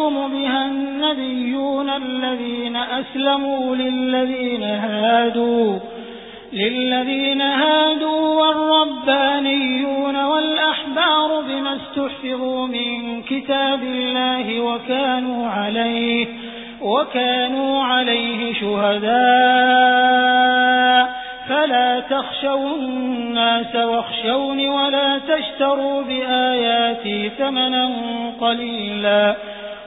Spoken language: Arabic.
يحكم بها النبيون الذين أسلموا للذين هادوا للذين هادوا والربانيون والأحبار بما استحفظوا من كتاب الله وكانوا عليه وكانوا عليه شهداء. فلا تخشوا الناس واخشوني ولا تشتروا بآياتي ثمنا قليلا.